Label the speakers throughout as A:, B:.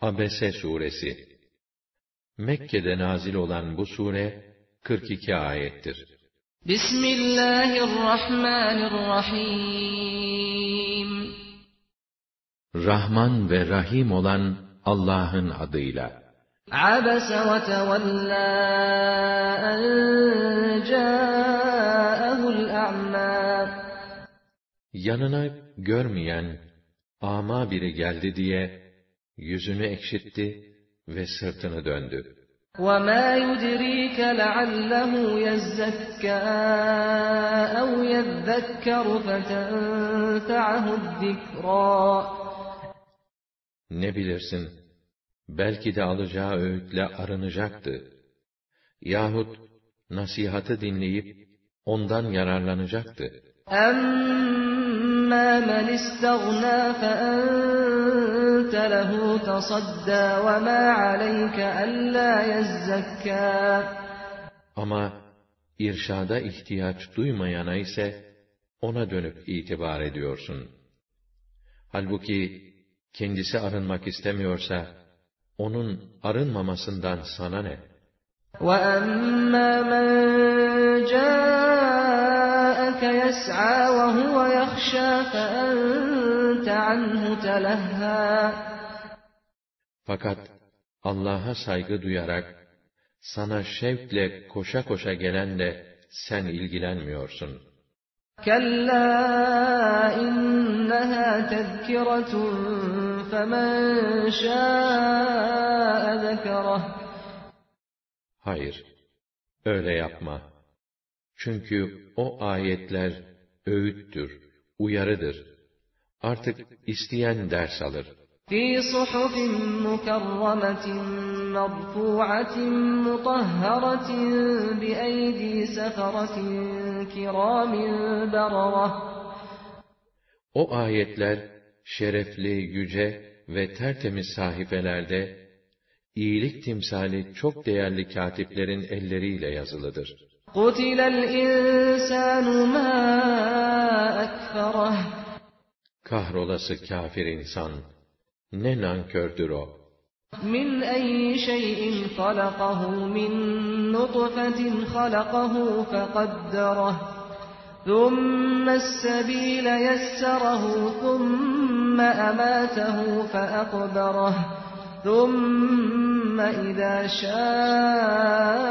A: Abese suresi Mekke'de nazil olan bu sure 42 ayettir.
B: Bismillahirrahmanirrahim
A: Rahman ve Rahim olan Allah'ın adıyla.
B: Abese ve tevella en câehul a'mâ
A: Yanına görmeyen, ama biri geldi diye, yüzünü ekşitti ve sırtını döndü.
B: وَمَا يُدْرِيكَ لَعَلَّهُ يَزَّكَّى أَوْ يَذَّكَّرُ فَتَنْفَعَهُ الذِّكْرَى
A: Ne bilirsin, belki de alacağı öğütle arınacaktı. Yahut nasihatı dinleyip ondan yararlanacaktı.
B: أَمَّا مَنِ اسْتَغْنَى فَأَنْتَ لَهُ تَصَدَّى وَمَا عَلَيْكَ أَلَّا يَزَّكَّى
A: Ama irşada ihtiyaç duymayana ise ona dönüp itibar ediyorsun. Halbuki kendisi arınmak istemiyorsa onun arınmamasından sana ne?
B: وَأَمَّا مَنْ جَاءَكَ يَسْعَى وَهُوَ يَخْشَى فَأَنْتَ عَنْهُ تَلَهَّى
A: Fakat Allah'a saygı duyarak sana şevkle koşa koşa gelenle sen ilgilenmiyorsun.
B: كَلَّا إِنَّهَا تَذْكِرَةٌ فَمَنْ شَاءَ ذَكَرَهُ
A: Hayır, öyle yapma. Çünkü o ayetler öğüttür, uyarıdır. Artık isteyen ders alır.
B: فِي صُحُفٍ مُكَرَّمَةٍ مَرْفُوعَةٍ مُطَهَّرَةٍ بِأَيْدِي سَفَرَةٍ كِرَامٍ بَرَرَةٍ
A: O ayetler şerefli, yüce ve tertemiz sahifelerde iyilik timsali çok değerli katiplerin elleriyle yazılıdır.
B: قُتِلَ الْإِنسَانُ مَا أَكْفَرَهُ.
A: Kahrolası kafir insan, ne nankördür o.
B: مِنْ أَيِّ شَيْءٍ خَلَقَهُ مِنْ نُطْفَةٍ خَلَقَهُ فَقَدَّرَهُ. ثُمَّ السَّبِيلَ يَسَّرَهُ ثُمَّ أَمَاتَهُ فَأَقْبَرَهُ. ثُمَّ إِذَا شَاءَ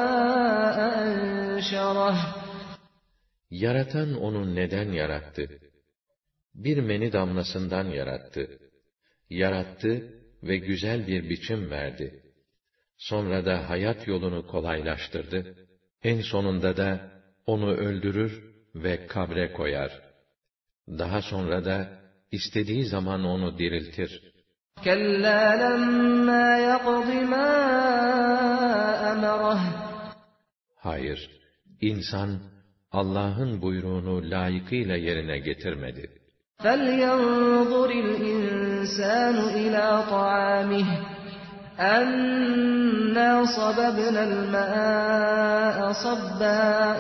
B: أَنْشَرَهُ
A: Yaratan onu neden yarattı? Bir meni damlasından yarattı. Yarattı ve güzel bir biçim verdi. Sonra da hayat yolunu kolaylaştırdı. En sonunda da onu öldürür ve kabre koyar. Daha sonra da istediği zaman onu diriltir.
B: كَلَّا لَمَّا يَقْضِ مَا أَمَرَهُ
A: Hayır, insan Allah'ın buyruğunu layıkıyla yerine getirmedi.
B: فَلْيَنْظُرِ الْإِنسَانُ إِلَى طَعَامِهِ أَنَّا صَبَبْنَا الْمَاءَ صَبًّا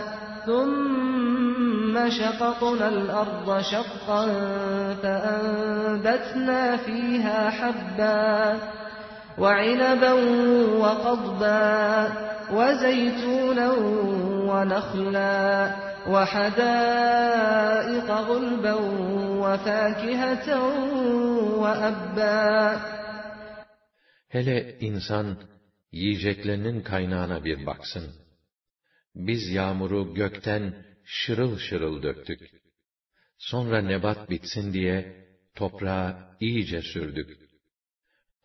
B: ثُمَّ شَقَقْنَا الْأَرْضَ شَقًّا فَأَنبَتْنَا فِيهَا حَبًّا وَعِنَبًا وَقَضْبًا وَزَيْتُونًا وَنَخْلًا وَحَدَائِقَ غُلْبًا وَفَاكِهَةً وَأَبًّا
A: Hele insan yiyeceklerinin kaynağına bir baksın. Biz yağmuru gökten şırıl şırıl döktük. Sonra nebat bitsin diye toprağa iyice sürdük.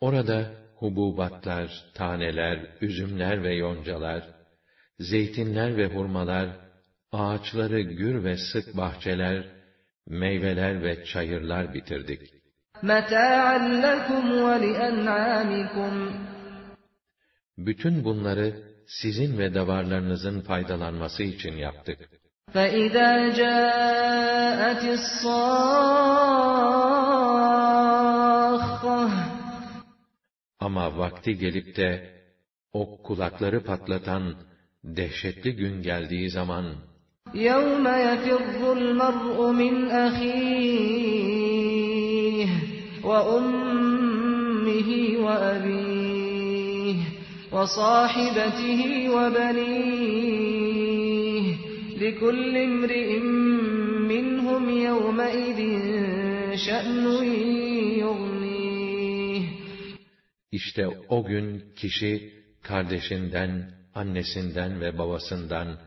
A: Orada hububatlar, taneler, üzümler ve yoncalar, zeytinler ve hurmalar, ağaçları gür ve sık bahçeler, meyveler ve çayırlar bitirdik.
B: مَتَاعًا لَكُمْ وَلِأَنْعَامِكُمْ
A: Bütün bunları sizin ve davarlarınızın faydalanması için yaptık.
B: فَإِذَا جَاءَتِ الصَّاخَّةُ
A: Ama vakti gelip de o kulakları patlatan dehşetli gün geldiği zaman
B: يَوْمَ يَفِرُّ الْمَرْءُ مِنْ أَخِيهِ وَأُمِّهِ وَأَبِيهِ وصاحبته وبنيه لكل امرئ منهم يومئذ شأن يغنيه
A: İşte o gün kişi kardeşinden, annesinden ve babasından,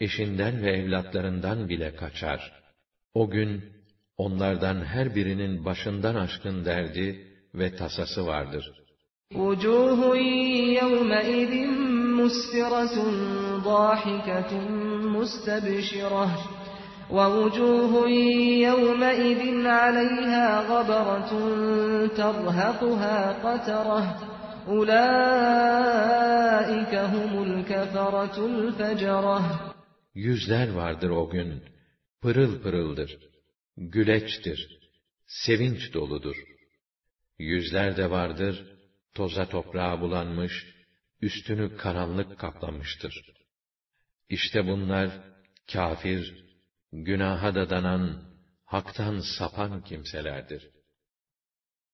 A: eşinden ve evlatlarından bile kaçar. O gün onlardan her birinin başından aşkın derdi ve tasası vardır.
B: وجوه يومئذ مسفرة ضاحكة مستبشرة ووجوه يومئذ عليها غبرة ترهقها قترة أولئك هم الكفرة الفجرة
A: Yüzler vardır o gün, pırıl pırıldır, güleçtir, sevinç doludur. Yüzler de vardır, toza toprağa bulanmış, üstünü karanlık kaplamıştır. İşte bunlar, kafir, günaha da danan, haktan sapan kimselerdir.